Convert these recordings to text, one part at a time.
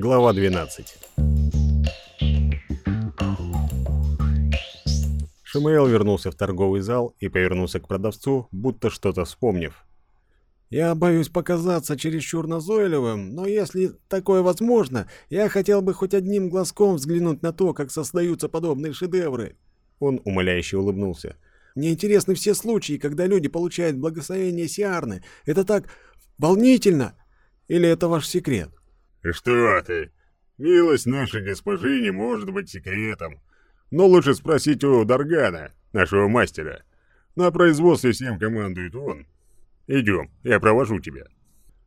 Глава 12 Шимаэл вернулся в торговый зал и повернулся к продавцу, будто что-то вспомнив. «Я боюсь показаться чересчур назойливым, но если такое возможно, я хотел бы хоть одним глазком взглянуть на то, как создаются подобные шедевры». Он умоляюще улыбнулся. «Мне интересны все случаи, когда люди получают благословение Сиарны. Это так волнительно! Или это ваш секрет?» «Что ты? Милость нашей госпожи не может быть секретом. Но лучше спросить у Даргана, нашего мастера. На производстве всем командует он. Идем, я провожу тебя».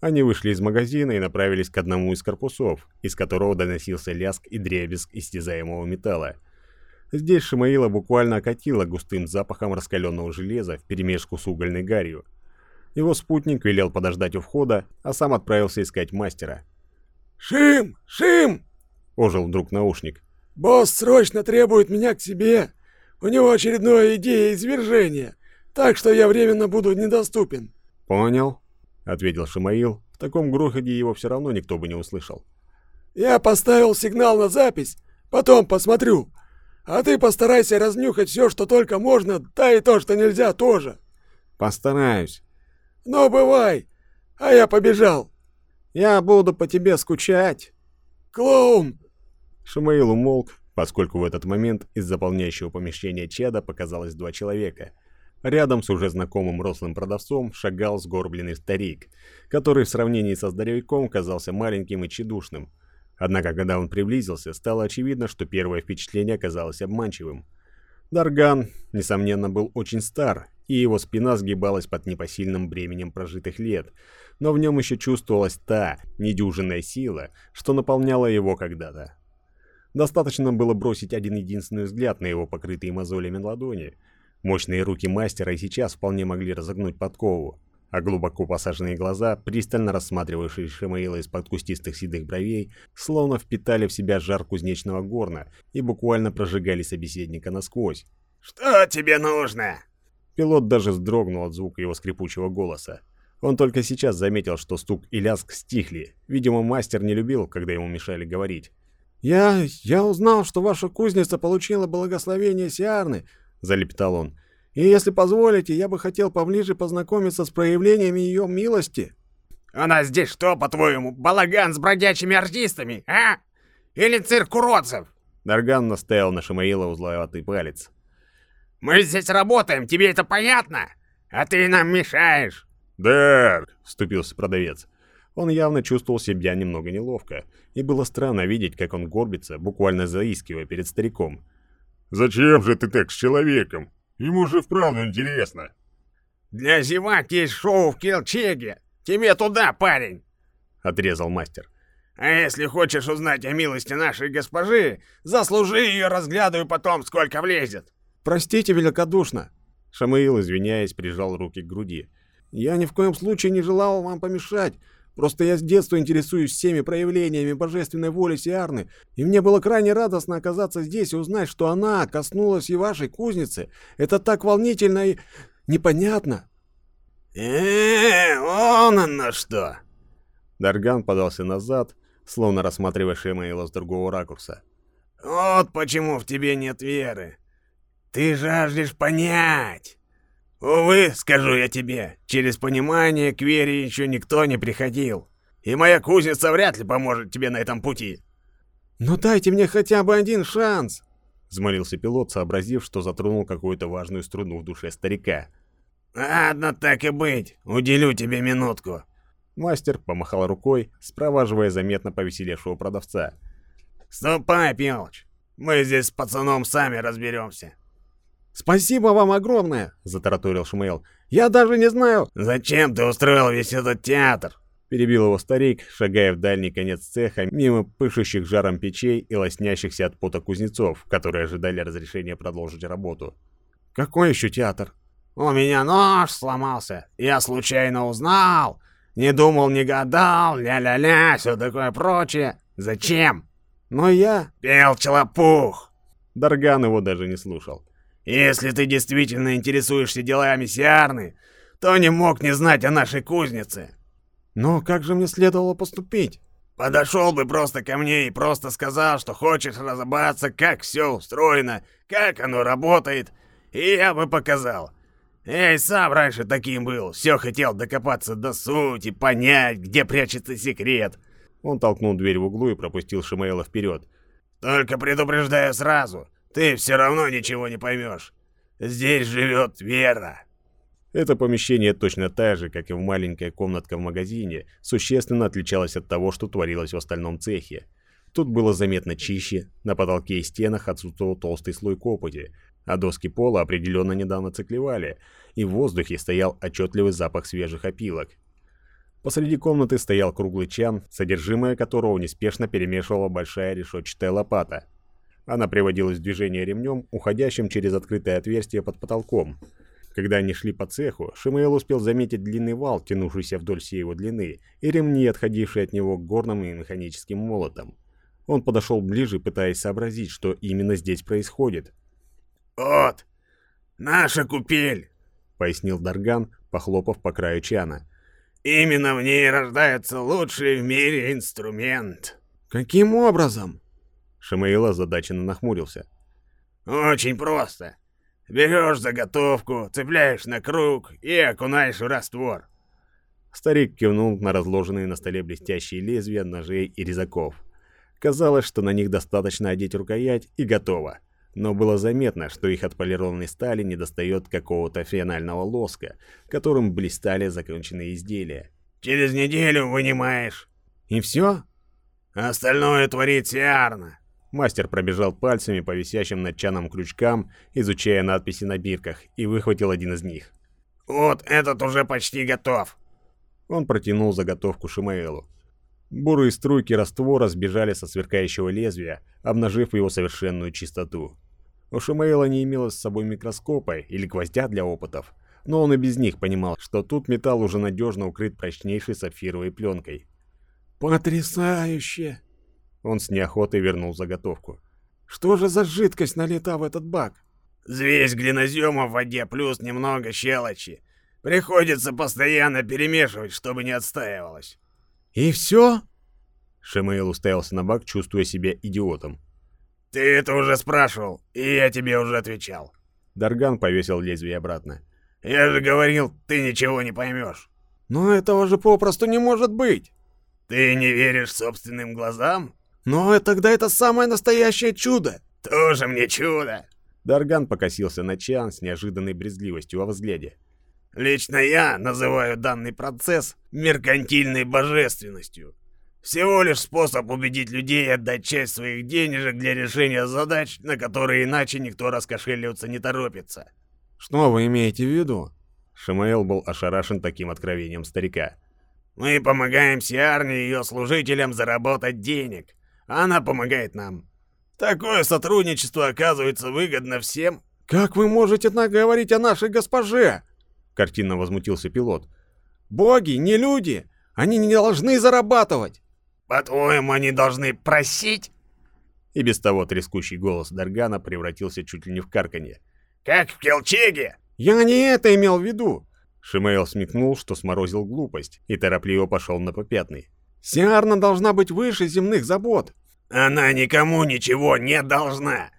Они вышли из магазина и направились к одному из корпусов, из которого доносился лязг и дребезг истязаемого металла. Здесь Шимаила буквально окатила густым запахом раскаленного железа вперемешку с угольной гарью. Его спутник велел подождать у входа, а сам отправился искать мастера. «Шим! Шим!» – ожил вдруг наушник. «Босс срочно требует меня к себе. У него очередная идея извержения, так что я временно буду недоступен». «Понял», — ответил Шимаил. В таком грохоте его все равно никто бы не услышал. «Я поставил сигнал на запись, потом посмотрю. А ты постарайся разнюхать все, что только можно, да и то, что нельзя тоже». «Постараюсь». «Ну, бывай, а я побежал». «Я буду по тебе скучать». «Клоун, Шамаил умолк, поскольку в этот момент из заполняющего помещения чада показалось два человека. Рядом с уже знакомым рослым продавцом шагал сгорбленный старик, который в сравнении со здоровяком казался маленьким и тщедушным. Однако, когда он приблизился, стало очевидно, что первое впечатление оказалось обманчивым. Дарган, несомненно, был очень стар, и его спина сгибалась под непосильным бременем прожитых лет, но в нем еще чувствовалась та недюжинная сила, что наполняла его когда-то. Достаточно было бросить один единственный взгляд на его покрытые мозолями ладони. Мощные руки мастера и сейчас вполне могли разогнуть подкову, а глубоко посаженные глаза, пристально рассматривавшие Шамаила из-под кустистых седых бровей, словно впитали в себя жар кузнечного горна и буквально прожигали собеседника насквозь. «Что тебе нужно?» Пилот даже вздрогнул от звука его скрипучего голоса. Он только сейчас заметил, что стук и лязг стихли. Видимо, мастер не любил, когда ему мешали говорить. «Я... я узнал, что ваша кузница получила благословение Сиарны», — залепетал он. «И если позволите, я бы хотел поближе познакомиться с проявлениями ее милости». «У нас здесь что, по-твоему, балаган с бродячими артистами, а? Или цирк уродцев?» Дарган наставил на Шамаила узловатый палец. «Мы здесь работаем, тебе это понятно? А ты нам мешаешь!» «Дарк!» — вступился продавец. Он явно чувствовал себя немного неловко, и было странно видеть, как он горбится, буквально заискивая перед стариком. «Зачем же ты так с человеком? Ему же вправду интересно!» «Для зевак есть шоу в Келчеге! Тебе туда, парень!» — отрезал мастер. «А если хочешь узнать о милости нашей госпожи, заслужи ее, разглядывай потом, сколько влезет!» «Простите великодушно!» Шамаил, извиняясь, прижал руки к груди. «Я ни в коем случае не желал вам помешать. Просто я с детства интересуюсь всеми проявлениями божественной воли Сиарны, и мне было крайне радостно оказаться здесь и узнать, что она коснулась и вашей кузницы. Это так волнительно и непонятно. э он оно что!» Дарган подался назад, словно рассматривая Шемаила с другого ракурса. «Вот почему в тебе нет веры. Ты жаждешь понять. Увы, скажу я тебе, через понимание к вере еще никто не приходил. И моя кузница вряд ли поможет тебе на этом пути. «Ну дайте мне хотя бы один шанс!» Взмолился пилот, сообразив, что затронул какую-то важную струну в душе старика. «Ладно, так и быть. Уделю тебе минутку». Мастер помахал рукой, спроваживая заметно повеселевшего продавца. «Ступай, Пелч. Мы здесь с пацаном сами разберемся». «Спасибо вам огромное!» — затараторил Шмейл. «Я даже не знаю...» «Зачем ты устроил весь этот театр?» Перебил его старик, шагая в дальний конец цеха, мимо пышущих жаром печей и лоснящихся от пота кузнецов, которые ожидали разрешения продолжить работу. «Какой еще театр?» «У меня нож сломался. Я случайно узнал. Не думал, не гадал. Ля-ля-ля, все такое прочее. Зачем?» «Но я...» «Пел челопух!» Дарган его даже не слушал. Если ты действительно интересуешься делами Сиарны, то не мог не знать о нашей кузнице. Но как же мне следовало поступить? Подошел бы просто ко мне и просто сказал, что хочешь разобраться, как все устроено, как оно работает, и я бы показал. И сам раньше таким был, все хотел докопаться до сути, понять, где прячется секрет. Он толкнул дверь в углу и пропустил Шимаэла вперед. Только предупреждаю сразу, ты все равно ничего не поймешь. Здесь живет Вера. Это помещение точно так же, как и маленькая комнатка в магазине, существенно отличалось от того, что творилось в остальном цехе. Тут было заметно чище, на потолке и стенах отсутствовал толстый слой копоти, а доски пола определенно недавно циклевали, и в воздухе стоял отчетливый запах свежих опилок. Посреди комнаты стоял круглый чан, содержимое которого неспешно перемешивала большая решетчатая лопата. Она приводилась в движение ремнем, уходящим через открытое отверстие под потолком. Когда они шли по цеху, Шимаэл успел заметить длинный вал, тянувшийся вдоль всей его длины, и ремни, отходившие от него к горным и механическим молотам. Он подошел ближе, пытаясь сообразить, что именно здесь происходит. «Вот, наша купель», — пояснил Дарган, похлопав по краю чана. «Именно в ней рождается лучший в мире инструмент». «Каким образом?» Шамаила задаченно нахмурился. «Очень просто. Берешь заготовку, цепляешь на круг и окунаешь в раствор». Старик кивнул на разложенные на столе блестящие лезвия ножей и резаков. Казалось, что на них достаточно одеть рукоять и готово но было заметно, что их отполированной стали недостает какого-то финального лоска, которым блистали законченные изделия. «Через неделю вынимаешь». «И все?» «Остальное творит Сиарна». Мастер пробежал пальцами по висящим над чаном крючкам, изучая надписи на бирках, и выхватил один из них. «Вот этот уже почти готов». Он протянул заготовку Шимаэлу. Бурые струйки раствора сбежали со сверкающего лезвия, обнажив его совершенную чистоту. У Шимаэла не имелось с собой микроскопа или гвоздя для опытов, но он и без них понимал, что тут металл уже надежно укрыт прочнейшей сапфировой пленкой. «Потрясающе!» Он с неохотой вернул заготовку. «Что же за жидкость налита в этот бак?» «Звесь глинозема в воде плюс немного щелочи. Приходится постоянно перемешивать, чтобы не отстаивалось». «И все?» Шамаэл уставился на бак, чувствуя себя идиотом. «Ты это уже спрашивал, и я тебе уже отвечал». Дарган повесил лезвие обратно. «Я же говорил, ты ничего не поймешь». «Но этого же попросту не может быть». «Ты не веришь собственным глазам?» «Но тогда это самое настоящее чудо». «Тоже мне чудо». Дарган покосился на Чан с неожиданной брезгливостью во взгляде. «Лично я называю данный процесс меркантильной божественностью. Всего лишь способ убедить людей отдать часть своих денежек для решения задач, на которые иначе никто раскошеливаться не торопится. Что вы имеете в виду? Шамаэл был ошарашен таким откровением старика. Мы помогаем Сиарне и ее служителям заработать денег. Она помогает нам. Такое сотрудничество оказывается выгодно всем. Как вы можете так говорить о нашей госпоже? Картинно возмутился пилот. Боги, не люди. Они не должны зарабатывать. По-твоему, они должны просить? И без того трескучий голос Даргана превратился чуть ли не в карканье. Как в Келчеге? Я не это имел в виду. Шимаэл смекнул, что сморозил глупость, и торопливо пошел на попятный. Сиарна должна быть выше земных забот. Она никому ничего не должна.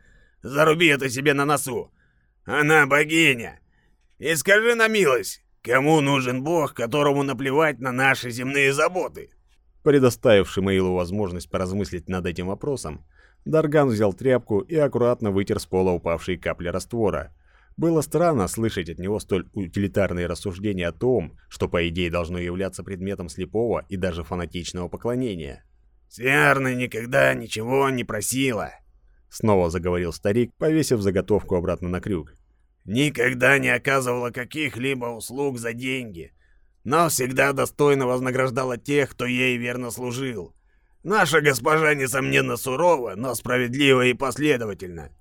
Заруби это себе на носу. Она богиня. И скажи на милость, кому нужен бог, которому наплевать на наши земные заботы? Предоставив Шимаилу возможность поразмыслить над этим вопросом, Дарган взял тряпку и аккуратно вытер с пола упавшие капли раствора. Было странно слышать от него столь утилитарные рассуждения о том, что по идее должно являться предметом слепого и даже фанатичного поклонения. «Сиарна никогда ничего не просила», — снова заговорил старик, повесив заготовку обратно на крюк. «Никогда не оказывала каких-либо услуг за деньги но всегда достойно вознаграждала тех, кто ей верно служил. Наша госпожа, несомненно, сурова, но справедлива и последовательна.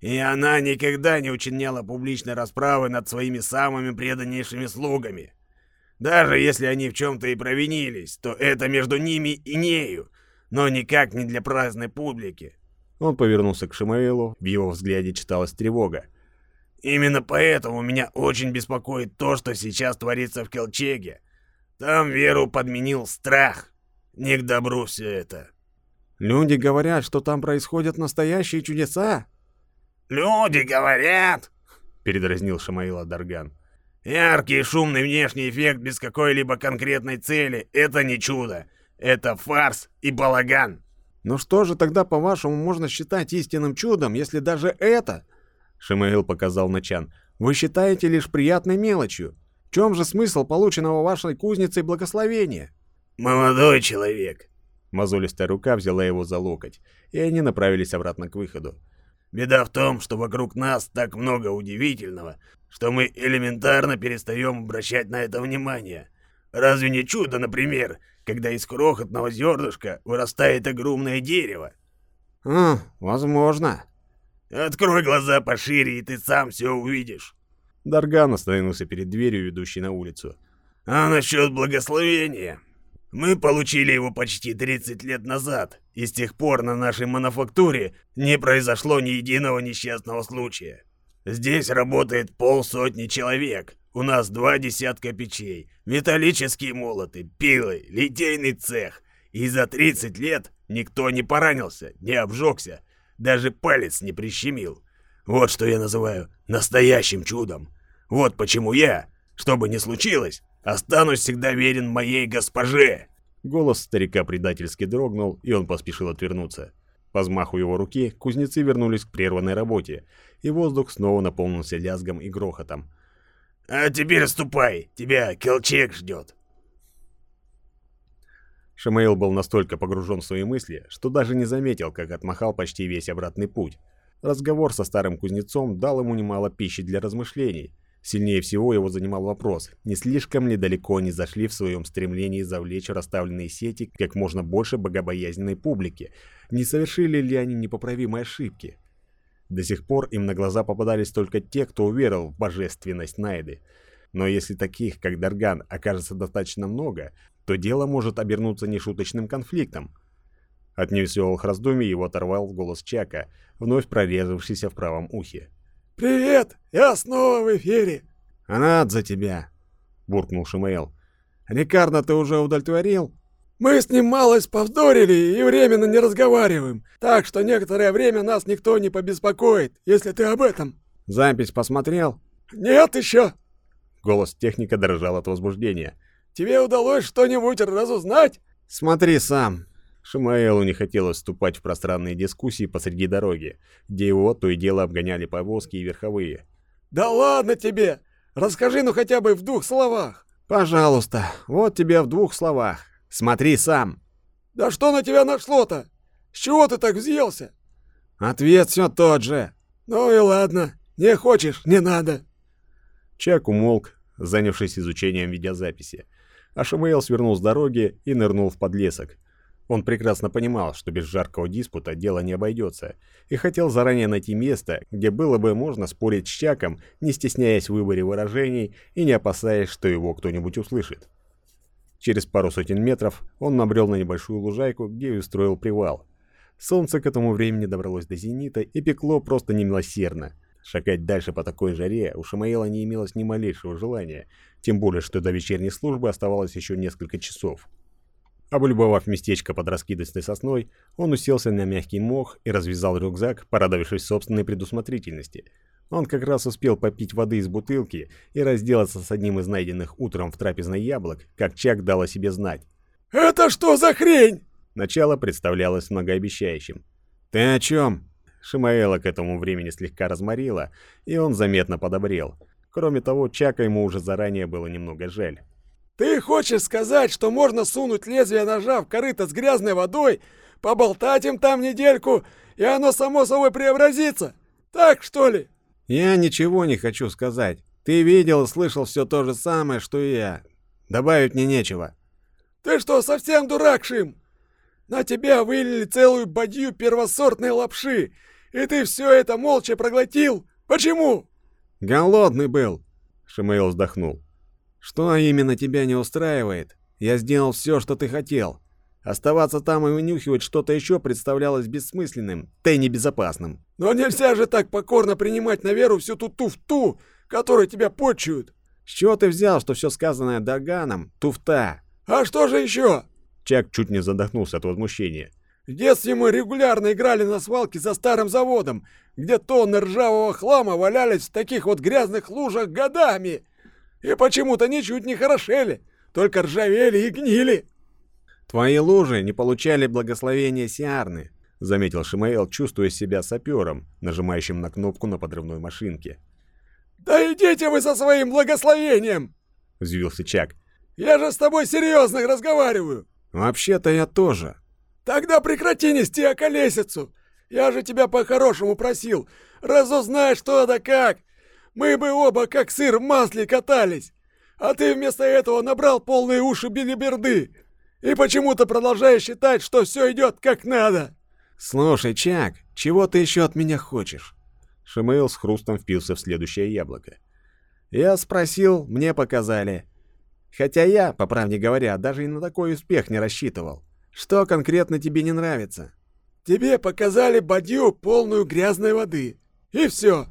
И она никогда не учиняла публичной расправы над своими самыми преданнейшими слугами. Даже если они в чем-то и провинились, то это между ними и нею, но никак не для праздной публики. Он повернулся к Шимаэлу, в его взгляде читалась тревога. Именно поэтому меня очень беспокоит то, что сейчас творится в Келчеге. Там веру подменил страх. Не к добру все это. Люди говорят, что там происходят настоящие чудеса. Люди говорят, передразнил Шамаила Дарган. Яркий шумный внешний эффект без какой-либо конкретной цели — это не чудо. Это фарс и балаган. Но что же тогда, по-вашему, можно считать истинным чудом, если даже это... Шамаил показал на Чан. Вы считаете лишь приятной мелочью. В чем же смысл полученного вашей кузницей благословения? Молодой человек. Мозолистая рука взяла его за локоть, и они направились обратно к выходу. Беда в том, что вокруг нас так много удивительного, что мы элементарно перестаем обращать на это внимание. Разве не чудо, например, когда из крохотного зернышка вырастает огромное дерево? А, возможно. Открой глаза пошире, и ты сам все увидишь. Дарган остановился перед дверью, ведущей на улицу. А насчет благословения? Мы получили его почти 30 лет назад, и с тех пор на нашей мануфактуре не произошло ни единого несчастного случая. Здесь работает полсотни человек. У нас два десятка печей, металлические молоты, пилы, литейный цех. И за 30 лет никто не поранился, не обжегся, даже палец не прищемил. Вот что я называю настоящим чудом. Вот почему я, что бы ни случилось, Останусь всегда верен моей госпоже!» Голос старика предательски дрогнул, и он поспешил отвернуться. По взмаху его руки кузнецы вернулись к прерванной работе, и воздух снова наполнился лязгом и грохотом. «А теперь ступай, тебя Келчек ждет!» Шамаил был настолько погружен в свои мысли, что даже не заметил, как отмахал почти весь обратный путь. Разговор со старым кузнецом дал ему немало пищи для размышлений, Сильнее всего его занимал вопрос, не слишком ли далеко они зашли в своем стремлении завлечь расставленные сети как можно больше богобоязненной публики, не совершили ли они непоправимые ошибки. До сих пор им на глаза попадались только те, кто уверовал в божественность Найды. Но если таких, как Дарган, окажется достаточно много, то дело может обернуться нешуточным конфликтом. От невеселых раздумий его оторвал голос Чака, вновь прорезавшийся в правом ухе. «Привет! Я снова в эфире!» «Рад за тебя!» — буркнул Шимаэл. «Рикардо ты уже удовлетворил?» «Мы с ним малость повздорили и временно не разговариваем, так что некоторое время нас никто не побеспокоит, если ты об этом». «Запись посмотрел?» «Нет еще!» Голос техника дрожал от возбуждения. «Тебе удалось что-нибудь разузнать?» «Смотри сам. Шамаэлу не хотелось вступать в пространные дискуссии посреди дороги, где его то и дело обгоняли повозки и верховые. «Да ладно тебе! Расскажи ну хотя бы в двух словах!» «Пожалуйста, вот тебе в двух словах. Смотри сам!» «Да что на тебя нашло-то? С чего ты так взъелся?» «Ответ все тот же!» «Ну и ладно, не хочешь, не надо!» Чак умолк, занявшись изучением видеозаписи, а Шамаэл свернул с дороги и нырнул в подлесок, он прекрасно понимал, что без жаркого диспута дело не обойдется, и хотел заранее найти место, где было бы можно спорить с Чаком, не стесняясь в выборе выражений и не опасаясь, что его кто-нибудь услышит. Через пару сотен метров он набрел на небольшую лужайку, где и устроил привал. Солнце к этому времени добралось до зенита и пекло просто немилосердно. Шагать дальше по такой жаре у Шамаила не имелось ни малейшего желания, тем более, что до вечерней службы оставалось еще несколько часов. Облюбовав местечко под раскидистой сосной, он уселся на мягкий мох и развязал рюкзак, порадовавшись собственной предусмотрительности. Он как раз успел попить воды из бутылки и разделаться с одним из найденных утром в трапезной яблок, как Чак дал о себе знать. «Это что за хрень?» Начало представлялось многообещающим. «Ты о чем?» Шимаэла к этому времени слегка разморила, и он заметно подобрел. Кроме того, Чака ему уже заранее было немного жаль. Ты хочешь сказать, что можно сунуть лезвие ножа в корыто с грязной водой, поболтать им там недельку, и оно само собой преобразится? Так, что ли? Я ничего не хочу сказать. Ты видел и слышал все то же самое, что и я. Добавить мне нечего. Ты что, совсем дурак, Шим? На тебя вылили целую бадью первосортной лапши, и ты все это молча проглотил. Почему? Голодный был, Шимейл вздохнул. Что именно тебя не устраивает? Я сделал все, что ты хотел. Оставаться там и вынюхивать что-то еще представлялось бессмысленным, да и небезопасным. Но нельзя же так покорно принимать на веру всю ту туфту, которой тебя почуют. С чего ты взял, что все сказанное Даганом — туфта? А что же еще? Чак чуть не задохнулся от возмущения. В детстве мы регулярно играли на свалке за старым заводом, где тонны ржавого хлама валялись в таких вот грязных лужах годами. И почему-то ничуть не хорошели, только ржавели и гнили. «Твои лужи не получали благословения Сиарны», — заметил Шимаэл, чувствуя себя сапером, нажимающим на кнопку на подрывной машинке. «Да идите вы со своим благословением!» — взвился Чак. «Я же с тобой серьезно разговариваю!» «Вообще-то я тоже». «Тогда прекрати нести околесицу! Я же тебя по-хорошему просил, разузнай что да как! Мы бы оба как сыр в масле катались, а ты вместо этого набрал полные уши билиберды и почему-то продолжаешь считать, что все идет как надо!» «Слушай, Чак, чего ты еще от меня хочешь?» Шимейл с хрустом впился в следующее яблоко. «Я спросил, мне показали. Хотя я, по правде говоря, даже и на такой успех не рассчитывал. Что конкретно тебе не нравится?» «Тебе показали бадью, полную грязной воды. И все.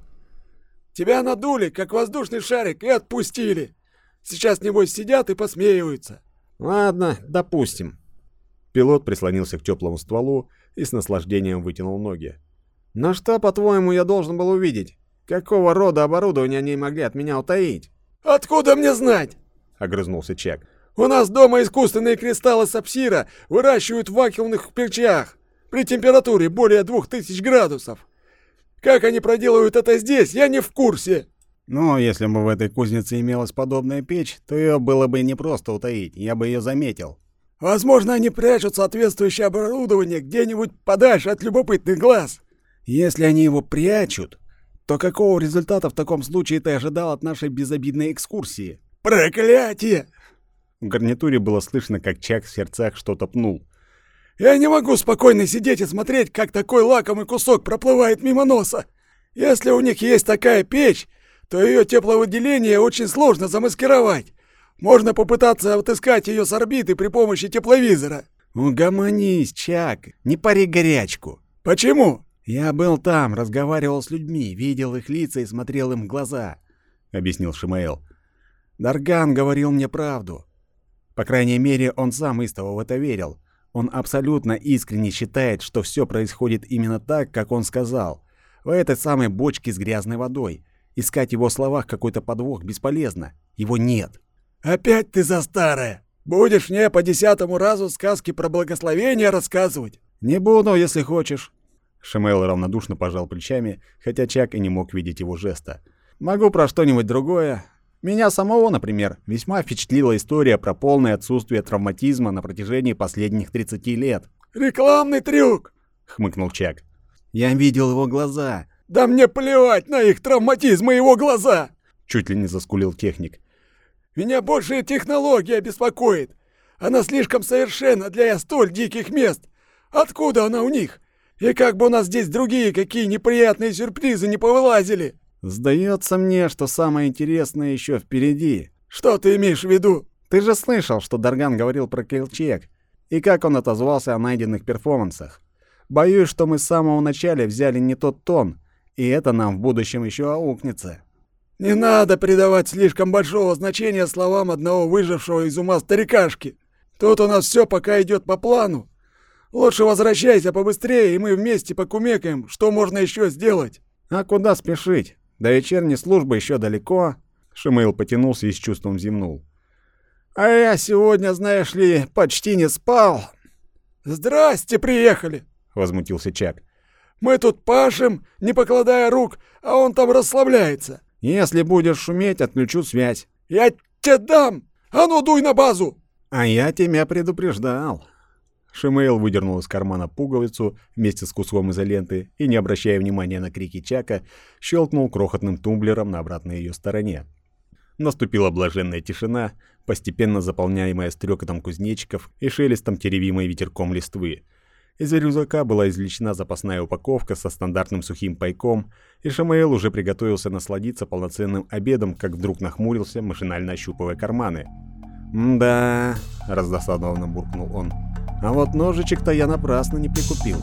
Тебя надули, как воздушный шарик, и отпустили. Сейчас, небось, сидят и посмеиваются». «Ладно, допустим». Пилот прислонился к теплому стволу и с наслаждением вытянул ноги. «Но что, по-твоему, я должен был увидеть? Какого рода оборудование они могли от меня утаить?» «Откуда мне знать?» — огрызнулся Чак. «У нас дома искусственные кристаллы сапсира выращивают в вакуумных печах при температуре более двух тысяч градусов. Как они проделывают это здесь, я не в курсе». «Но если бы в этой кузнице имелась подобная печь, то ее было бы не просто утаить, я бы ее заметил», Возможно, они прячут соответствующее оборудование где-нибудь подальше от любопытных глаз. Если они его прячут, то какого результата в таком случае ты ожидал от нашей безобидной экскурсии? Проклятие! В гарнитуре было слышно, как Чак в сердцах что-то пнул. Я не могу спокойно сидеть и смотреть, как такой лакомый кусок проплывает мимо носа. Если у них есть такая печь, то ее тепловыделение очень сложно замаскировать. Можно попытаться отыскать ее с орбиты при помощи тепловизора. Угомонись, Чак, не пари горячку. Почему? Я был там, разговаривал с людьми, видел их лица и смотрел им в глаза, объяснил Шимаэл. Дарган говорил мне правду. По крайней мере, он сам истово в это верил. Он абсолютно искренне считает, что все происходит именно так, как он сказал. В этой самой бочке с грязной водой. Искать в его словах какой-то подвох бесполезно. Его нет. «Опять ты за старое! Будешь мне по десятому разу сказки про благословение рассказывать?» «Не буду, если хочешь». Шимейл равнодушно пожал плечами, хотя Чак и не мог видеть его жеста. «Могу про что-нибудь другое. Меня самого, например, весьма впечатлила история про полное отсутствие травматизма на протяжении последних 30 лет». «Рекламный трюк!» — хмыкнул Чак. «Я видел его глаза». «Да мне плевать на их травматизм и его глаза!» Чуть ли не заскулил техник. Меня больше технология беспокоит. Она слишком совершенна для столь диких мест. Откуда она у них? И как бы у нас здесь другие какие неприятные сюрпризы не повылазили? Сдается мне, что самое интересное еще впереди. Что ты имеешь в виду? Ты же слышал, что Дарган говорил про Келчек и как он отозвался о найденных перформансах. Боюсь, что мы с самого начала взяли не тот тон, и это нам в будущем еще аукнется. Не надо придавать слишком большого значения словам одного выжившего из ума старикашки. Тут у нас все пока идет по плану. Лучше возвращайся побыстрее, и мы вместе покумекаем, что можно еще сделать. А куда спешить? До вечерней службы еще далеко. Шимейл потянулся и с чувством зевнул. А я сегодня, знаешь ли, почти не спал. Здрасте, приехали, возмутился Чак. Мы тут пашем, не покладая рук, а он там расслабляется. Если будешь шуметь, отключу связь. Я тебе дам! А ну дуй на базу! А я тебя предупреждал. Шимейл выдернул из кармана пуговицу вместе с куском изоленты и, не обращая внимания на крики Чака, щелкнул крохотным тумблером на обратной ее стороне. Наступила блаженная тишина, постепенно заполняемая стрекотом кузнечиков и шелестом теревимой ветерком листвы, из рюкзака была извлечена запасная упаковка со стандартным сухим пайком, и Шамаэл уже приготовился насладиться полноценным обедом, как вдруг нахмурился, машинально ощупывая карманы. «Да», — раздосадованно буркнул он, — «а вот ножичек-то я напрасно не прикупил».